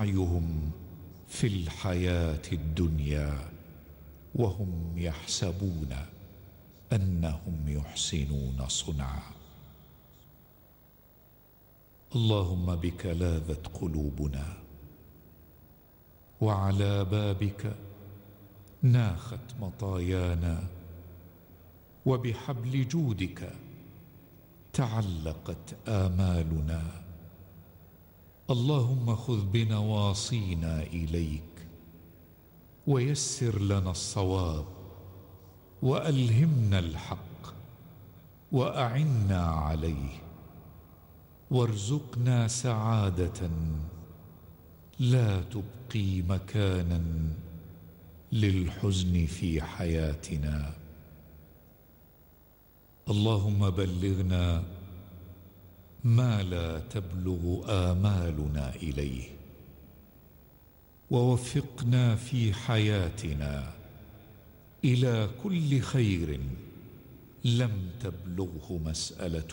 سعيهم في الحياة الدنيا وهم يحسبون أنهم يحسنون صنعا. اللهم بك لاذت قلوبنا وعلى بابك ناخت مطايانا وبحبل جودك تعلقت آمالنا. اللهم خذ بنواصينا إليك ويسر لنا الصواب وألهمنا الحق وأعنا عليه وارزقنا سعادة لا تبقي مكانا للحزن في حياتنا. اللهم بلغنا ما لا تبلغ آمالنا إليه. ووفقنا في حياتنا إلى كل خير لم تبلغه مسألتنا.